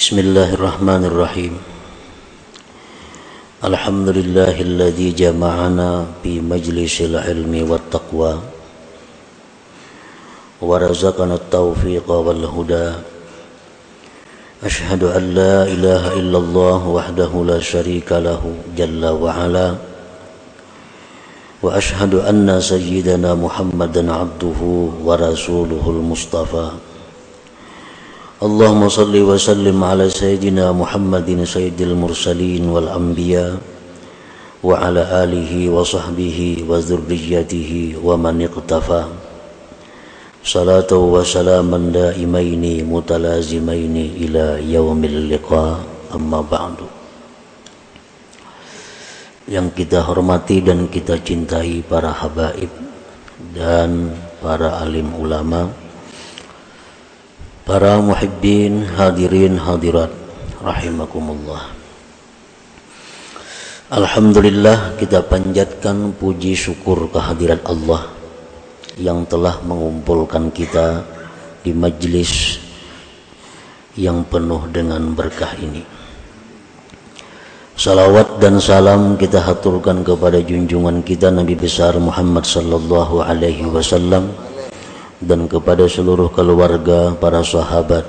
بسم الله الرحمن الرحيم. الحمد لله الذي جمعنا في مجلس العلم والتقوى ورزقنا التوفيق والهدى. أشهد أن لا إله إلا الله وحده لا شريك له جل وعلا وأشهد أن سيدنا محمدا عبده ورسوله المصطفى. اللهم صل وسلم على سيدنا محمد سيد المرسلين والأنبياء وعلى آله وصحبه وذريته ومن اقتفى صلاة وسلاما دائمين متلازمين إلى يوم اللقاء أما بعد yang kita hormati dan kita cintai para habaib dan para alim ulama Para muhibbin hadirin hadirat rahimakumullah. Alhamdulillah kita panjatkan puji syukur kehadirat Allah yang telah mengumpulkan kita di majlis yang penuh dengan berkah ini. Salawat dan salam kita haturkan kepada junjungan kita Nabi besar Muhammad sallallahu alaihi wasallam dan kepada seluruh keluarga, para sahabat,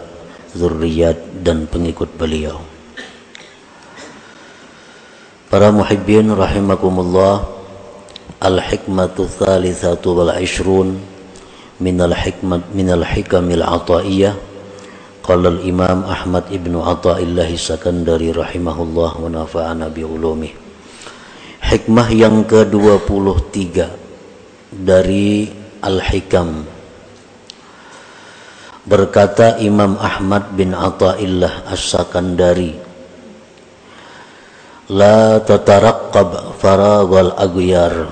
zuriat dan pengikut beliau. Para muhibbin rahimakumullah, al-hikmatu thalithatu wal ishrun min al-hikmat min al-hikamil ataiyah qala al-imam Ahmad ibnu Athaillah Sakandari rahimahullah wa nafa'ana bi ulumih. Hikmah yang ke-23 dari Al-Hikam Berkata Imam Ahmad bin Atta'illah As-Sakandari La tataraqqab faraghal aghyar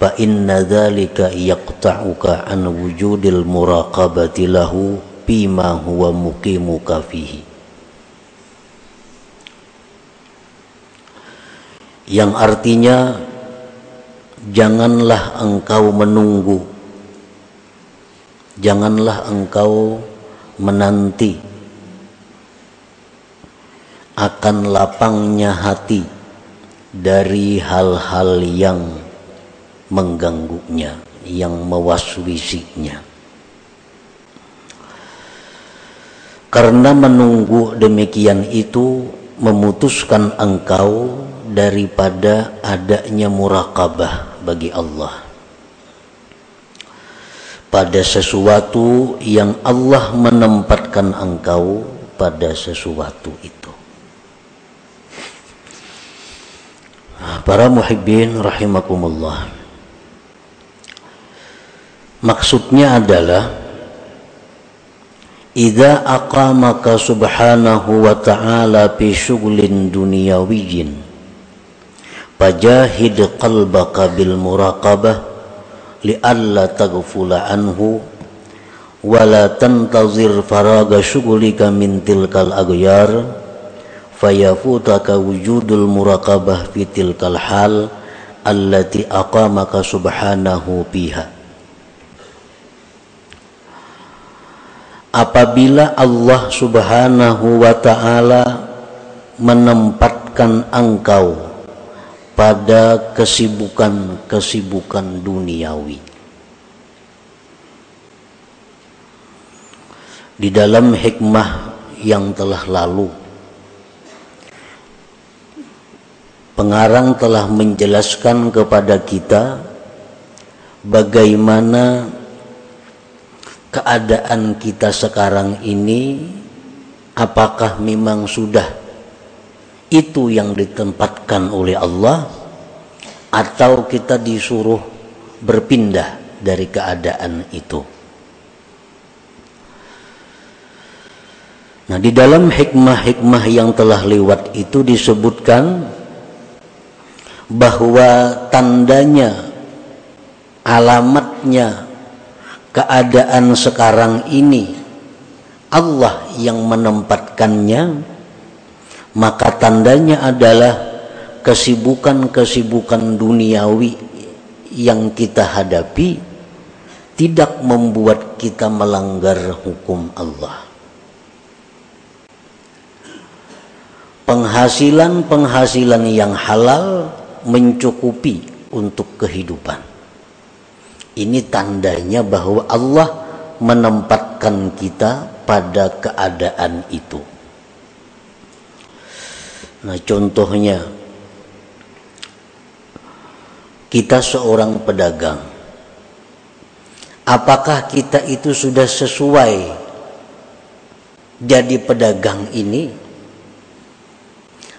Fa inna dhalika yaqta'uka an wujudil muraqabati lahu Bima huwa muqimuka fihi. Yang artinya Janganlah engkau menunggu janganlah engkau menanti akan lapangnya hati dari hal-hal yang mengganggunya, yang mewaswisinya. Karena menunggu demikian itu memutuskan engkau daripada adanya murakabah bagi Allah pada sesuatu yang Allah menempatkan engkau pada sesuatu itu. Para muhibbin rahimakumullah. Maksudnya adalah Idza aqamaka subhanahu wa ta'ala fi syughlin dunyawiyyin fajahid qalbaka bil muraqabah li'alla taghfula anhu wala tantazir faraga syughlika min tilkal aghyar fayafutaka wujudul muraqabah fi tilkal hal allati aqamaka subhanahu biha apabila Allah subhanahu wa ta'ala menempatkan engkau pada kesibukan-kesibukan duniawi. Di dalam hikmah yang telah lalu, pengarang telah menjelaskan kepada kita bagaimana keadaan kita sekarang ini apakah memang sudah itu yang ditempatkan oleh Allah atau kita disuruh berpindah dari keadaan itu. Nah, di dalam hikmah-hikmah yang telah lewat itu disebutkan bahwa tandanya alamatnya keadaan sekarang ini Allah yang menempatkannya maka tandanya adalah kesibukan-kesibukan duniawi yang kita hadapi tidak membuat kita melanggar hukum Allah. penghasilan-penghasilan yang halal mencukupi untuk kehidupan. Ini tandanya bahwa Allah menempatkan kita pada keadaan itu. Nah, contohnya kita seorang pedagang. Apakah kita itu sudah sesuai jadi pedagang ini?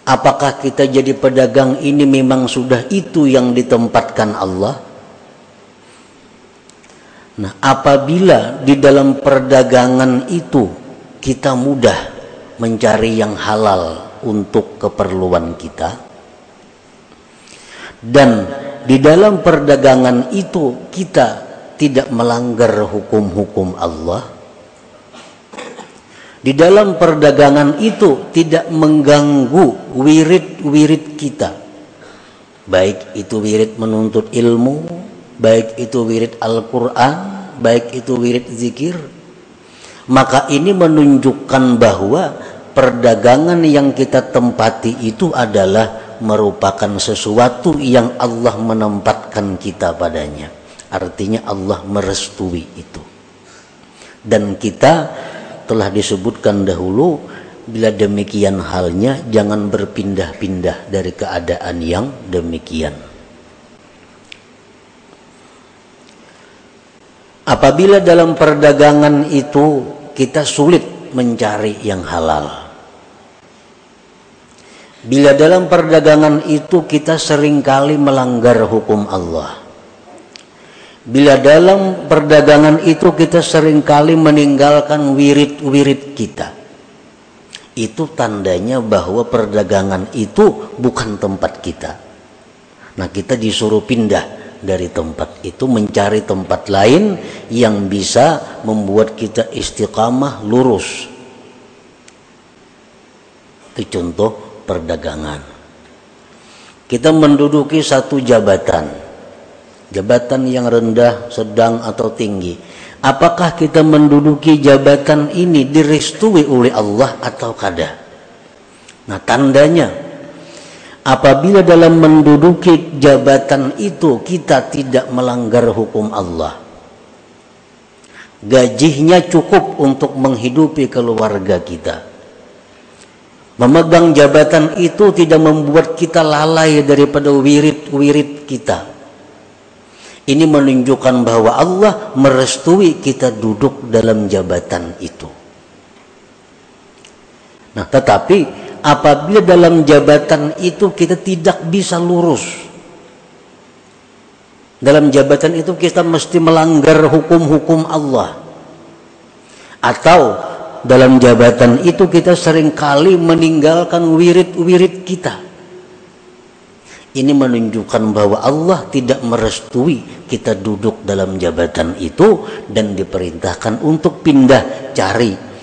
Apakah kita jadi pedagang ini memang sudah itu yang ditempatkan Allah? Nah, apabila di dalam perdagangan itu kita mudah mencari yang halal untuk keperluan kita. Dan di dalam perdagangan itu kita tidak melanggar hukum-hukum Allah. Di dalam perdagangan itu tidak mengganggu wirid-wirid kita. Baik itu wirid menuntut ilmu baik itu wirid Al-Quran baik itu wirid zikir. Maka ini menunjukkan bahwa perdagangan yang kita tempati itu adalah merupakan sesuatu yang Allah menempatkan kita padanya. Artinya Allah merestui itu. Dan kita telah disebutkan dahulu bila demikian halnya jangan berpindah-pindah dari keadaan yang demikian. Apabila dalam perdagangan itu kita sulit mencari yang halal bila dalam perdagangan itu kita sering kali melanggar hukum Allah Bila dalam perdagangan itu kita sering kali meninggalkan wirid-wirid kita. Itu tandanya bahwa perdagangan itu bukan tempat kita. Nah kita disuruh pindah dari tempat itu mencari tempat lain yang bisa membuat kita istiqamah lurus. Itu contoh perdagangan. Kita menduduki satu jabatan jabatan yang rendah, sedang atau tinggi. Apakah kita menduduki jabatan ini direstui oleh Allah atau kada? Nah, tandanya apabila dalam menduduki jabatan itu kita tidak melanggar hukum Allah. Gajinya cukup untuk menghidupi keluarga kita. Memegang jabatan itu tidak membuat kita lalai daripada wirid-wirid kita ini menunjukkan bahwa Allah merestui kita duduk dalam jabatan itu. Nah, tetapi apabila dalam jabatan itu kita tidak bisa lurus, dalam jabatan itu kita mesti melanggar hukum-hukum Allah, atau dalam jabatan itu kita sering kali meninggalkan wirid-wirid kita ini menunjukkan bahwa Allah tidak merestui kita duduk dalam jabatan itu dan diperintahkan untuk pindah cari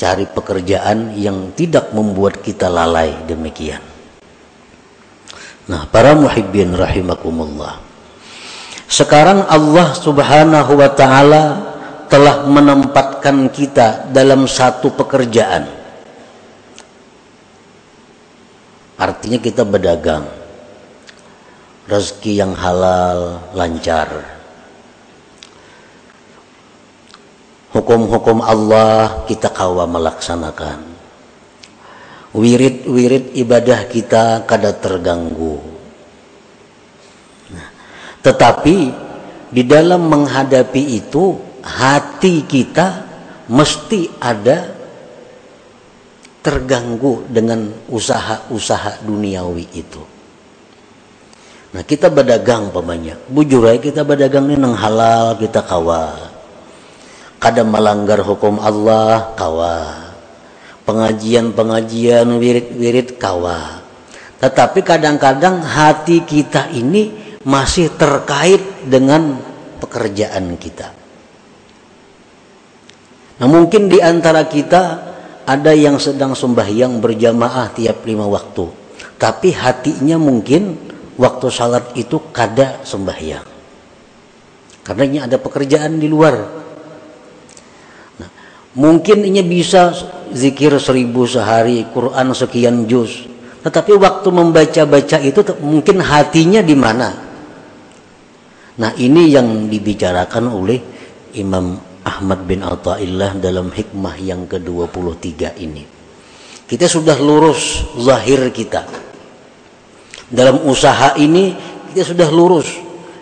cari pekerjaan yang tidak membuat kita lalai demikian. Nah, para muhibbin rahimakumullah. Sekarang Allah Subhanahu wa taala telah menempatkan kita dalam satu pekerjaan. Artinya kita berdagang. Rezeki yang halal lancar. Hukum-hukum Allah kita kawa melaksanakan. Wirid-wirid ibadah kita kada terganggu. Nah, tetapi di dalam menghadapi itu hati kita mesti ada terganggu dengan usaha-usaha duniawi itu Nah kita berdagang pamannya. Bujurai kita berdagang ini nang halal kita kawa. Kadang melanggar hukum Allah kawa. Pengajian-pengajian wirid-wirid kawa. Tetapi kadang-kadang hati kita ini masih terkait dengan pekerjaan kita. Nah mungkin di antara kita ada yang sedang sembahyang berjamaah tiap lima waktu. Tapi hatinya mungkin waktu salat itu kada sembahyang. Karena ini ada pekerjaan di luar. Nah, mungkin ini bisa zikir seribu sehari, Quran sekian juz. Tetapi waktu membaca-baca itu mungkin hatinya di mana? Nah ini yang dibicarakan oleh Imam Ahmad bin Atta'illah dalam hikmah yang ke-23 ini. Kita sudah lurus zahir kita. Dalam usaha ini kita sudah lurus.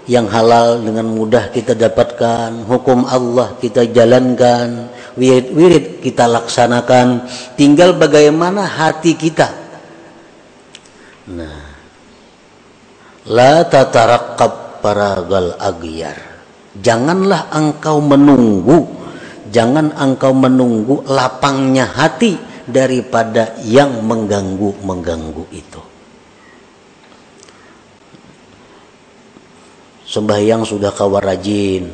Yang halal dengan mudah kita dapatkan, hukum Allah kita jalankan, wirid-wirid kita laksanakan. Tinggal bagaimana hati kita. Nah, la tatarakkab paragal agyar Janganlah engkau menunggu, jangan engkau menunggu lapangnya hati daripada yang mengganggu-mengganggu itu. Sembahyang sudah kawarajin,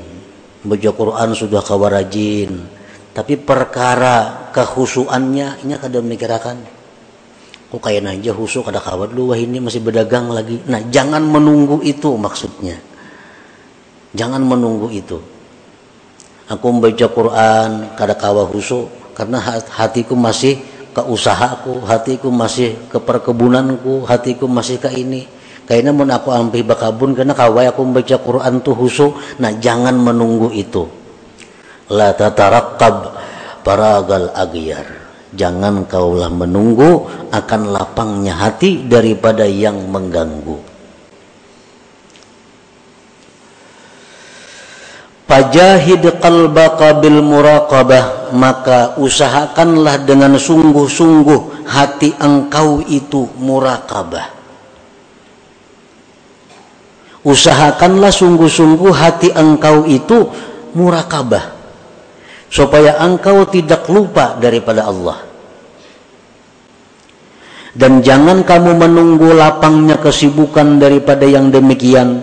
baca Quran sudah kawarajin, tapi perkara kehusuannya ini kada memikirkan. Kok kayak aja husuk ada kawat lu wah ini masih berdagang lagi. Nah, jangan menunggu itu maksudnya Jangan menunggu itu. Aku membaca Quran kada kawa husu karena hatiku masih ke usahaku, hatiku masih ke perkebunanku, hatiku masih ke ini. Kayaknya mau aku ambil bakabun karena kawai aku membaca Quran tuh husu. Nah jangan menunggu itu. La tatarakkab paragal agiyar. Jangan kaulah menunggu akan lapangnya hati daripada yang mengganggu. Fajahid qalbaka bil muraqabah maka usahakanlah dengan sungguh-sungguh hati engkau itu muraqabah. Usahakanlah sungguh-sungguh hati engkau itu muraqabah supaya engkau tidak lupa daripada Allah. Dan jangan kamu menunggu lapangnya kesibukan daripada yang demikian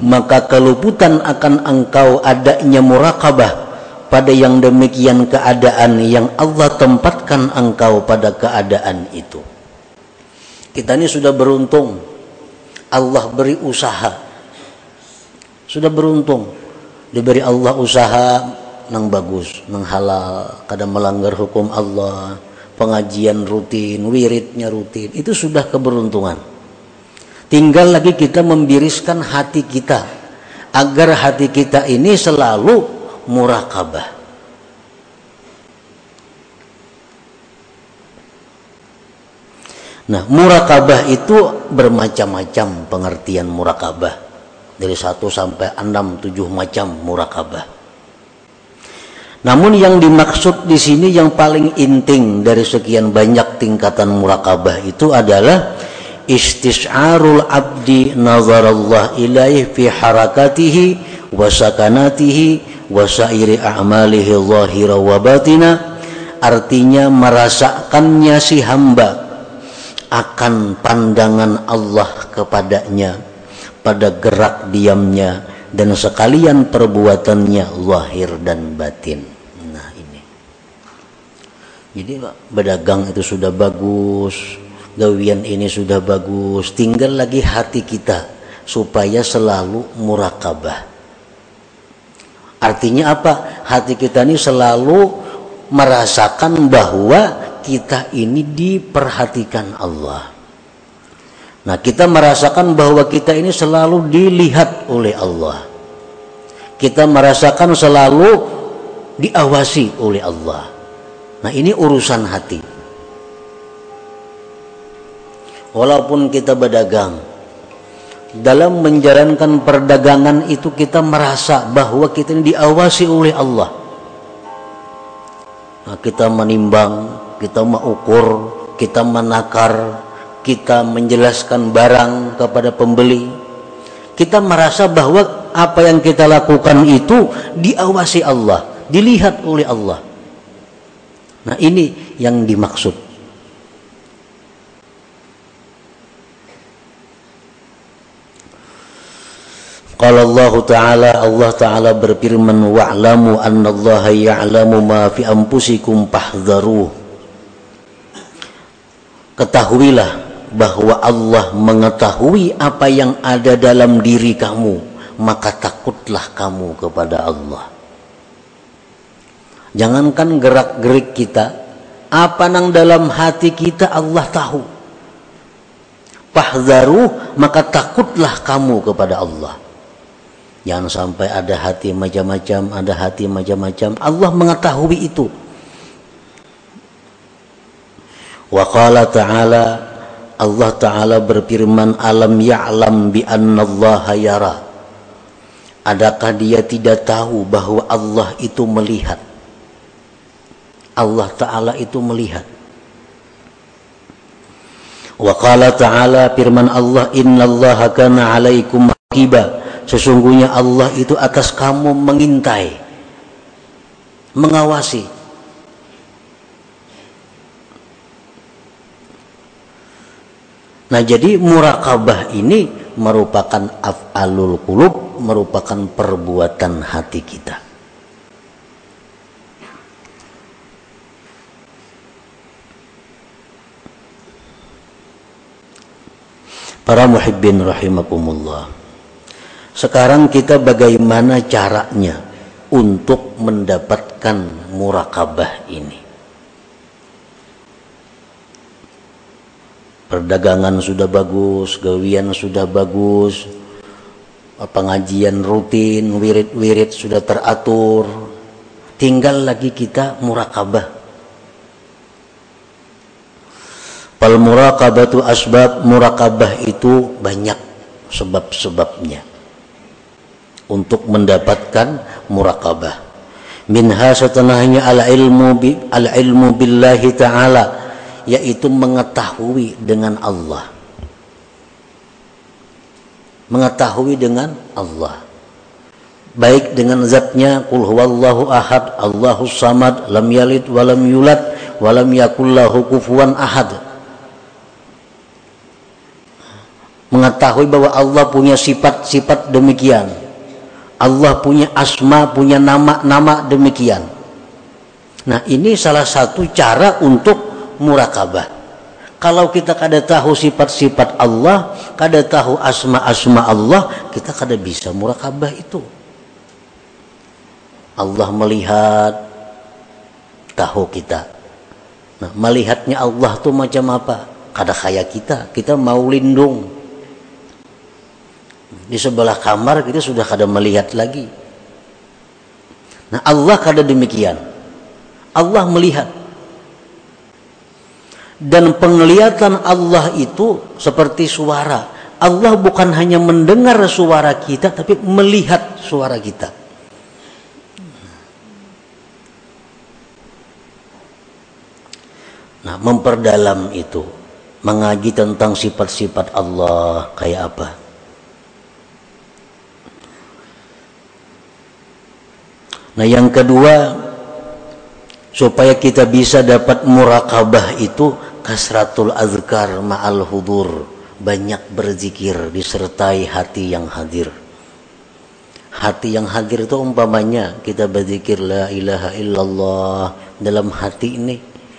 maka keluputan akan engkau adanya murakabah pada yang demikian keadaan yang Allah tempatkan engkau pada keadaan itu. Kita ini sudah beruntung. Allah beri usaha. Sudah beruntung. Diberi Allah usaha nang bagus, nang halal, kadang melanggar hukum Allah, pengajian rutin, wiridnya rutin. Itu sudah keberuntungan Tinggal lagi kita membiriskan hati kita agar hati kita ini selalu murakabah. Nah, murakabah itu bermacam-macam pengertian murakabah. Dari satu sampai enam tujuh macam murakabah. Namun yang dimaksud di sini yang paling inting dari sekian banyak tingkatan murakabah itu adalah istis'arul abdi nazarallah ilaih fi harakatihi wa sakanatihi wa sairi a'malihi zahira wa batina. Artinya merasakannya si hamba akan pandangan Allah kepadanya pada gerak diamnya dan sekalian perbuatannya lahir dan batin. Nah ini. Jadi berdagang itu sudah bagus gawian ini sudah bagus. Tinggal lagi hati kita supaya selalu murakabah. Artinya apa? Hati kita ini selalu merasakan bahwa kita ini diperhatikan Allah. Nah kita merasakan bahwa kita ini selalu dilihat oleh Allah. Kita merasakan selalu diawasi oleh Allah. Nah ini urusan hati walaupun kita berdagang dalam menjalankan perdagangan itu kita merasa bahwa kita ini diawasi oleh Allah. Nah, kita menimbang kita mengukur kita menakar kita menjelaskan barang kepada pembeli. Kita merasa bahwa apa yang kita lakukan itu diawasi Allah dilihat oleh Allah. Nah ini yang dimaksud Qala Allah Ta'ala Allah Ta'ala berfirman wa'lamu anna Allah ya'lamu ma fi anfusikum fahdharuh Ketahuilah bahwa Allah mengetahui apa yang ada dalam diri kamu maka takutlah kamu kepada Allah. Jangankan gerak-gerik kita apa nang dalam hati kita Allah tahu. Fahdharu maka takutlah kamu kepada Allah. Jangan sampai ada hati macam-macam, ada hati macam-macam. Allah mengetahui itu. Wa qala ta'ala Allah Ta'ala berfirman alam ya'lam bi annallaha yara Adakah dia tidak tahu bahwa Allah itu melihat Allah Ta'ala itu melihat Wa qala ta'ala firman Allah innallaha kana alaikum raqiba sesungguhnya Allah itu atas kamu mengintai mengawasi Nah jadi murakabah ini merupakan af'alul qulub merupakan perbuatan hati kita Para muhibbin rahimakumullah. Sekarang kita bagaimana caranya untuk mendapatkan murakabah ini? Perdagangan sudah bagus, gawian sudah bagus, pengajian rutin, wirid-wirid sudah teratur. Tinggal lagi kita murakabah Fal muraqabatu asbab murakabah itu banyak sebab-sebabnya untuk mendapatkan murakabah. Minha setelahnya al ilmu bi al ilmu billahi taala yaitu mengetahui dengan Allah. Mengetahui dengan Allah. Baik dengan zatnya qul huwallahu ahad, Allahus samad, lam yalid walam yulad walam yakul lahu kufuwan ahad mengetahui bahwa Allah punya sifat-sifat demikian. Allah punya asma, punya nama-nama demikian. Nah, ini salah satu cara untuk murakabah. Kalau kita kada tahu sifat-sifat Allah, kada tahu asma-asma Allah, kita kada bisa murakabah itu. Allah melihat tahu kita. Nah, melihatnya Allah tuh macam apa? Kada kaya kita, kita mau lindung di sebelah kamar kita sudah kada melihat lagi. Nah Allah kada demikian. Allah melihat. Dan penglihatan Allah itu seperti suara. Allah bukan hanya mendengar suara kita tapi melihat suara kita. Nah, memperdalam itu, mengaji tentang sifat-sifat Allah kayak apa? Nah yang kedua supaya kita bisa dapat murakabah itu kasratul azkar ma'al hudur. Banyak berzikir disertai hati yang hadir. Hati yang hadir itu umpamanya kita berzikir la ilaha illallah dalam hati ini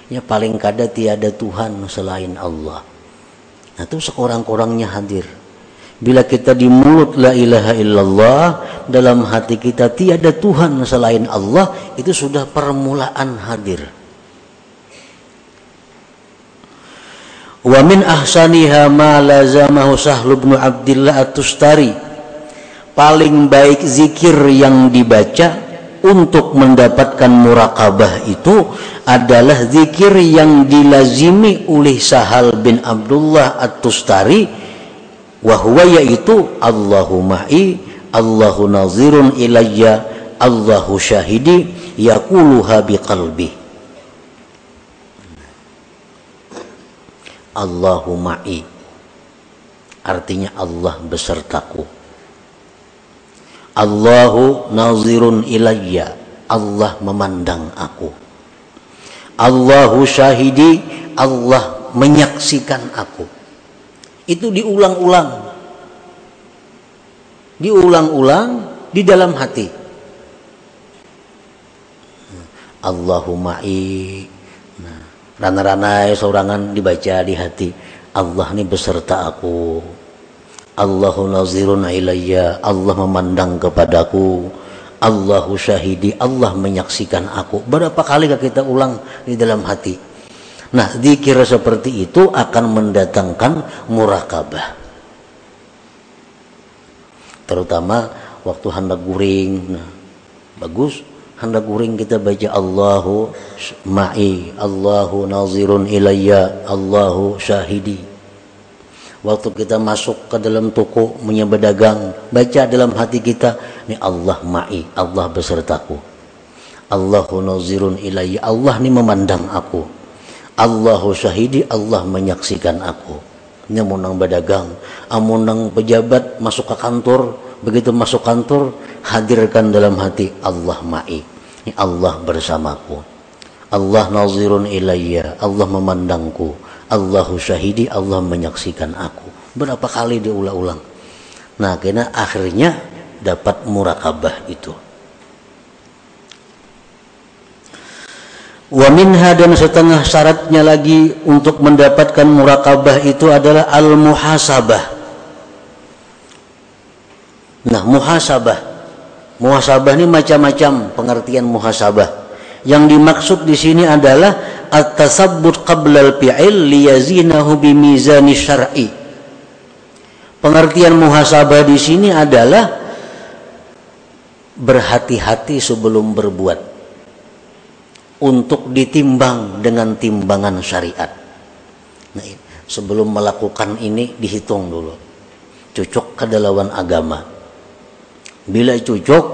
ya paling kada tiada Tuhan selain Allah. Nah itu sekurang-kurangnya hadir Bila kita di mulut la ilaha illallah, dalam hati kita tiada Tuhan selain Allah, itu sudah permulaan hadir. Wa min ahsaniha ma lazamahu Sahl bin Abdullah At-Tustari. Paling baik zikir yang dibaca untuk mendapatkan murakabah itu adalah zikir yang dilazimi oleh Sahal bin Abdullah At-Tustari wahwa yaitu Allahu ma'i Allahu nazirun ilayya Allahu syahidi yakuluha biqalbi. Allahu ma'i. Artinya Allah besertaku. Allahu nazirun ilayya. Allah memandang aku. Allahu syahidi. Allah menyaksikan aku itu diulang-ulang. Diulang-ulang di dalam hati. Allahumma'i nah, rana-rana seorangan dibaca di hati. Allah ini beserta aku. Allahu nazirun ilayya. Allah memandang kepadaku. Allahu syahidi. Allah menyaksikan aku. Berapa kali kita ulang di dalam hati Nah, zikir seperti itu akan mendatangkan murakabah. Terutama waktu hendak guring. Nah, bagus hendak guring kita baca Allahu ma'i, Allahu nazirun ilayya, Allahu syahidi. Waktu kita masuk ke dalam toko menyembah dagang, baca dalam hati kita, ini Allah ma'i, Allah besertaku. Allahu nazirun ilayya, Allah ini memandang aku. Allahu syahidi Allah menyaksikan aku. Nyamunang berdagang amunang pejabat masuk ke kantor begitu masuk kantor hadirkan dalam hati Allah ma'i Allah bersamaku. Allah nazirun ilayya Allah memandangku. Allahu syahidi Allah menyaksikan aku. Berapa kali diulang-ulang nah karena akhirnya dapat murakabah itu Wa minha dan setengah syaratnya lagi untuk mendapatkan murakabah itu adalah al-muhasabah. Nah, muhasabah. Muhasabah ini macam-macam pengertian muhasabah. Yang dimaksud di sini adalah at-tasabbut qabla al-fi'il liyazinahu bimizani syar'i. Pengertian muhasabah di sini adalah berhati-hati sebelum berbuat untuk ditimbang dengan timbangan syariat. Nah, sebelum melakukan ini dihitung dulu. Cocok kada lawan agama. Bila cocok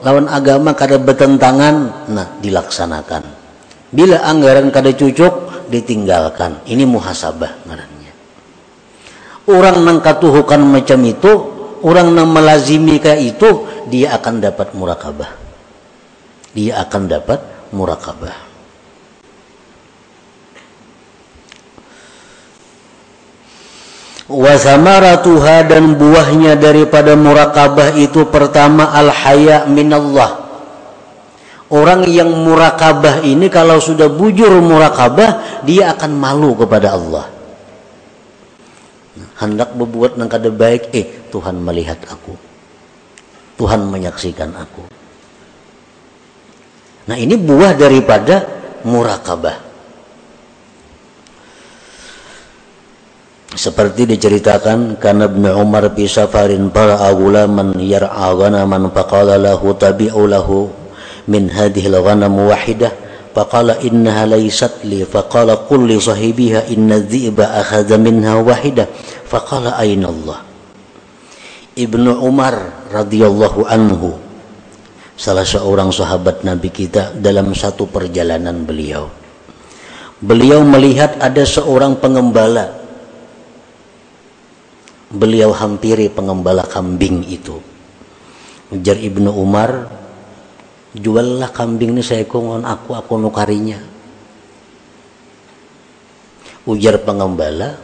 lawan agama kada bertentangan, nah dilaksanakan. Bila anggaran kada cocok ditinggalkan. Ini muhasabah ngarannya. Orang nang katuhukan macam itu, orang nang melazimi kayak itu, dia akan dapat murakabah. Dia akan dapat murakabah. Wasamaratuha dan buahnya daripada murakabah itu pertama al-haya minallah. Orang yang murakabah ini kalau sudah bujur murakabah dia akan malu kepada Allah. Hendak berbuat yang kada baik, eh Tuhan melihat aku. Tuhan menyaksikan aku. Nah ini buah daripada murakabah. Seperti diceritakan karena Ibn Umar fi safarin para agulaman yar'a ghanaman faqala lahu tabi'u lahu min hadhihi al-ghanam wahidah faqala innaha laysat li faqala qul li sahibiha inna dhi'ba akhadha minha wahidah faqala ayna Allah Ibnu Umar radhiyallahu anhu salah seorang sahabat Nabi kita dalam satu perjalanan beliau. Beliau melihat ada seorang pengembala. Beliau hampiri pengembala kambing itu. Ujar Ibnu Umar, juallah kambing ini saya kongon aku, aku nukarinya. Ujar pengembala,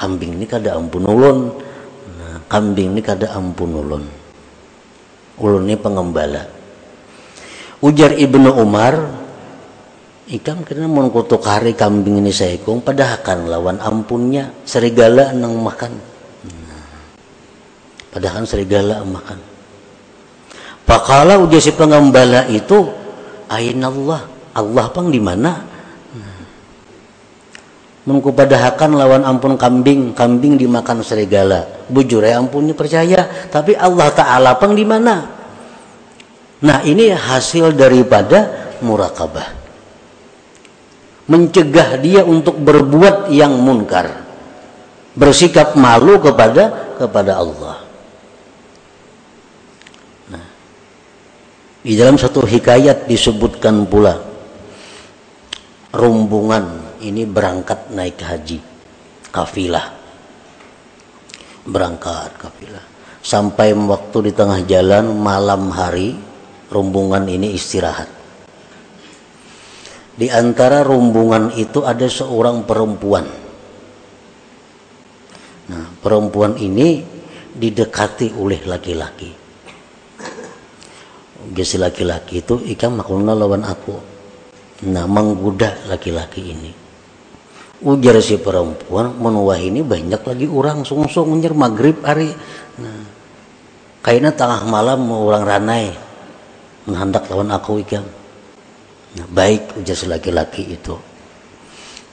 kambing ini kada ampun ulun. Nah, kambing ini kada ampun ulun. Ulun ini pengembala Ujar Ibnu Umar, ikam kena mau kutuk hari kambing ini saya kong padahal lawan ampunnya serigala nang makan. Nah, padahal serigala makan. Pakala ujar si pengembala itu, ain Allah, Allah pang di mana? Nah, Menku padahakan lawan ampun kambing, kambing dimakan serigala. Bujur ya ampunnya percaya, tapi Allah Ta'ala pang di mana? Nah ini hasil daripada murakabah. Mencegah dia untuk berbuat yang munkar. Bersikap malu kepada kepada Allah. Nah, di dalam satu hikayat disebutkan pula rombongan ini berangkat naik haji kafilah berangkat kafilah sampai waktu di tengah jalan malam hari rombongan ini istirahat. Di antara rombongan itu ada seorang perempuan. Nah, perempuan ini didekati oleh laki-laki. Gesi laki-laki itu ikan makulna lawan aku. Nah, menggoda laki-laki ini. Ujar si perempuan, menuah ini banyak lagi orang sungsung nyer maghrib hari. Nah, kayaknya tengah malam orang ranai menghendak lawan aku ikam nah, baik ujar si laki-laki itu.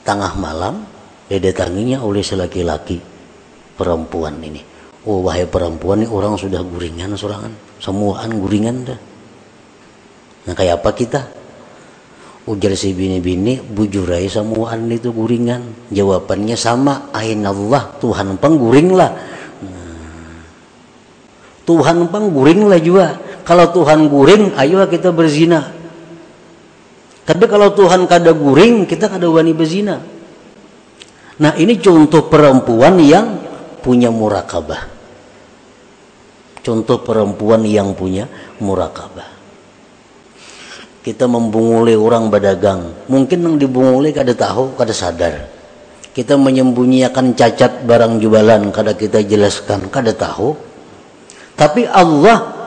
Tengah malam didatanginya oleh selaki-laki perempuan ini. Oh wahai perempuan ini orang sudah guringan sorangan. Semuaan guringan dah. Nah kayak apa kita? Ujar si bini-bini bujurai semuaan itu guringan. Jawabannya sama ain Allah Tuhan pengguring lah. Nah, Tuhan pengguring lah juga kalau Tuhan guring ayo kita berzina. Tapi kalau Tuhan kada guring kita kada wani berzina. Nah ini contoh perempuan yang punya murakabah. Contoh perempuan yang punya murakabah. Kita membunguli orang berdagang. Mungkin yang dibunguli kada tahu kada sadar. Kita menyembunyikan cacat barang jualan kada kita jelaskan kada tahu. Tapi Allah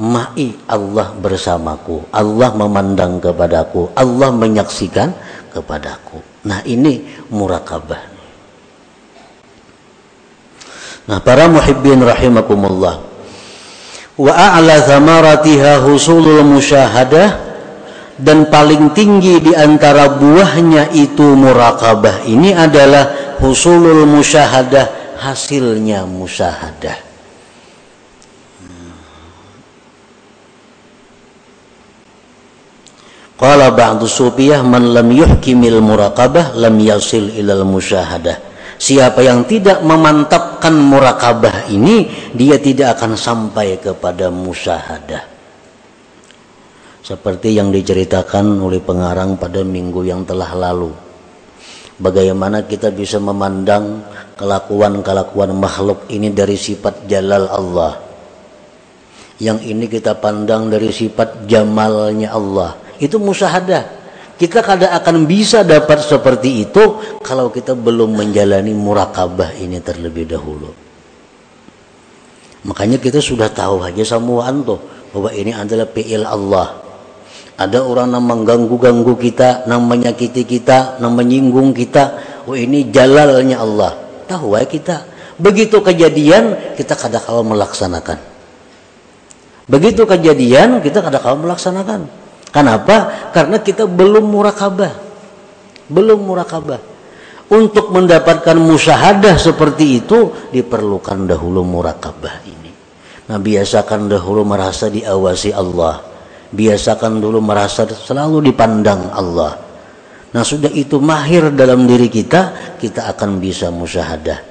ma'i Allah bersamaku. Allah memandang kepadaku. Allah menyaksikan kepadaku. Nah ini murakabah. Nah para muhibbin rahimakumullah. Wa a'la thamaratiha husulul musyahadah dan paling tinggi di antara buahnya itu murakabah ini adalah husulul musyahadah hasilnya musyahadah Qala ba'du sufiyah man lam yuhkimil muraqabah lam yasil ilal musyahadah. Siapa yang tidak memantapkan murakabah ini, dia tidak akan sampai kepada musyahadah seperti yang diceritakan oleh pengarang pada minggu yang telah lalu. Bagaimana kita bisa memandang kelakuan-kelakuan makhluk ini dari sifat jalal Allah. Yang ini kita pandang dari sifat jamalnya Allah. Itu musahadah. Kita kada akan bisa dapat seperti itu kalau kita belum menjalani murakabah ini terlebih dahulu. Makanya kita sudah tahu aja semua tuh bahwa ini adalah fi'il Allah ada orang yang mengganggu-ganggu kita, yang menyakiti kita, yang menyinggung kita. Oh ini jalalnya Allah. Tahu ya kita. Begitu kejadian, kita kadang kala melaksanakan. Begitu kejadian, kita kadang kala melaksanakan. Kenapa? Karena kita belum murakabah. Belum murakabah. Untuk mendapatkan musyahadah seperti itu, diperlukan dahulu murakabah ini. Nah biasakan dahulu merasa diawasi Allah biasakan dulu merasa selalu dipandang Allah nah sudah itu mahir dalam diri kita kita akan bisa musyahadah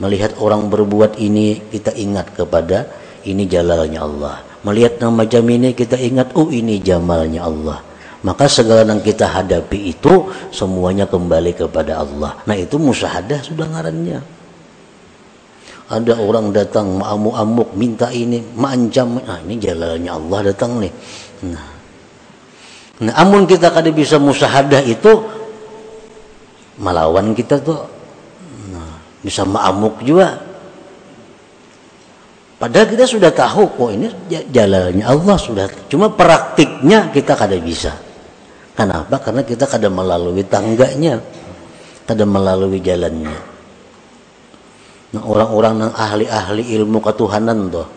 melihat orang berbuat ini kita ingat kepada ini jalalnya Allah melihat nama macam ini kita ingat oh ini jamalnya Allah. Maka segala yang kita hadapi itu semuanya kembali kepada Allah. Nah itu musyahadah sudah ngarannya. Ada orang datang amuk-amuk minta ini mengancam nah ini jalannya Allah datang nih. Nah, nah amun kita kada bisa musahadah itu melawan kita tuh. Nah, bisa maamuk juga padahal kita sudah tahu kok ini jalannya Allah sudah cuma praktiknya kita kada bisa. Kenapa? Karena kita kada melalui tangganya kada melalui jalannya. Nah orang-orang yang ahli-ahli ilmu ketuhanan tuh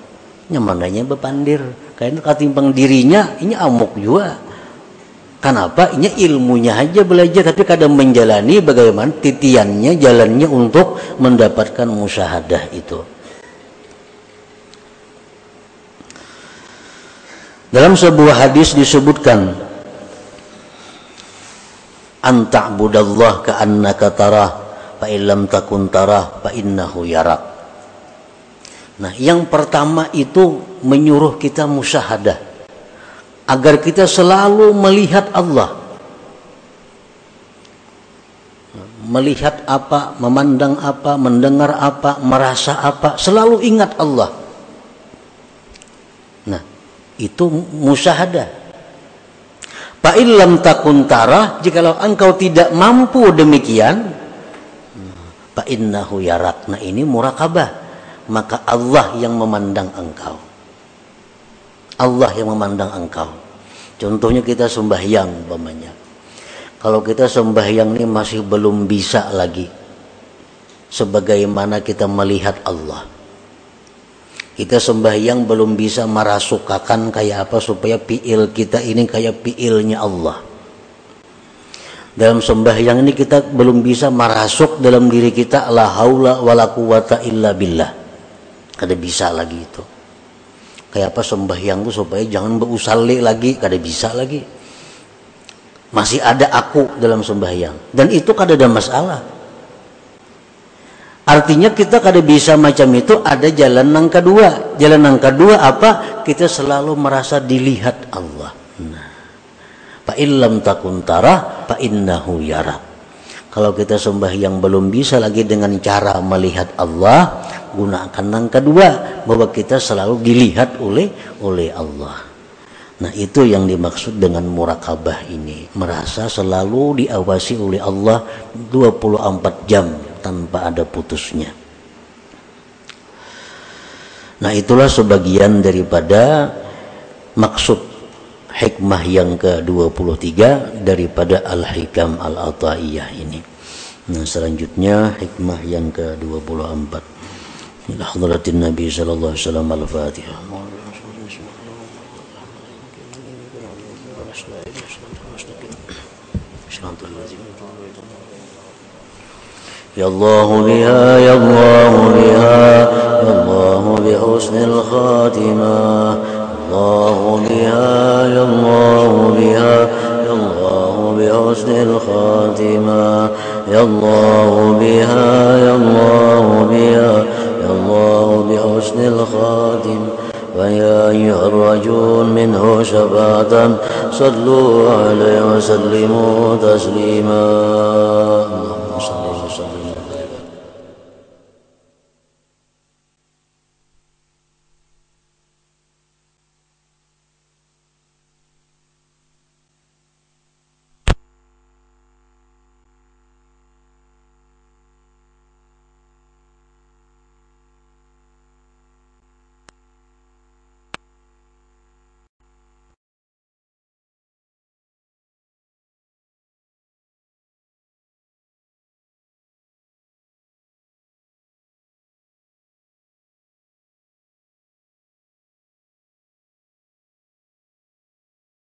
nyamananya bepandir karena katimbang dirinya ini amuk juga. Kenapa? Ini ilmunya aja belajar tapi kadang menjalani bagaimana titiannya jalannya untuk mendapatkan musyahadah itu dalam sebuah hadis disebutkan anta'budallah ka'annaka tarah fa takun tarah yarak Nah, yang pertama itu menyuruh kita musyahadah agar kita selalu melihat Allah. Melihat apa, memandang apa, mendengar apa, merasa apa, selalu ingat Allah. Nah, itu musyahadah. Fa'illam takun tarah, jikalau engkau tidak mampu demikian, fa'innahu yarak. Nah, ini murakabah maka Allah yang memandang engkau. Allah yang memandang engkau. Contohnya kita sembahyang umpamanya. Kalau kita sembahyang ini masih belum bisa lagi sebagaimana kita melihat Allah. Kita sembahyang belum bisa merasukakan kayak apa supaya piil kita ini kayak piilnya Allah. dalam sembahyang ini kita belum bisa merasuk dalam diri kita la haula wala quwata illa billah. Kada bisa lagi itu. Kayak apa sembahyang tuh supaya jangan berusalli lagi kada bisa lagi. Masih ada aku dalam sembahyang. Dan itu kada ada masalah artinya kita kada bisa macam itu ada jalan yang kedua. Jalan yang kedua apa? Kita selalu merasa dilihat Allah. Fa illam takun tara fa innahu yara. Kalau kita sembah yang belum bisa lagi dengan cara melihat Allah, gunakan yang kedua bahwa kita selalu dilihat oleh oleh Allah. Nah, itu yang dimaksud dengan murakabah ini, merasa selalu diawasi oleh Allah 24 jam tanpa ada putusnya. Nah, itulah sebagian daripada maksud hikmah yang ke-23 daripada Al-Hikam Al-Ataiyah ini. Nah, selanjutnya hikmah yang ke-24. Ila hadratin Nabi sallallahu alaihi wasallam Al-Fatihah. يا الله بها يا الله بها يا الله بحسن الخاتمة. الله بها يا الله بها يا الله بحسن الخاتمة. يا الله بها يا الله بها يا الله بحسن الخاتمة ويا أيها الرجل منه شفاعة صلوا عليه وسلموا تسليما.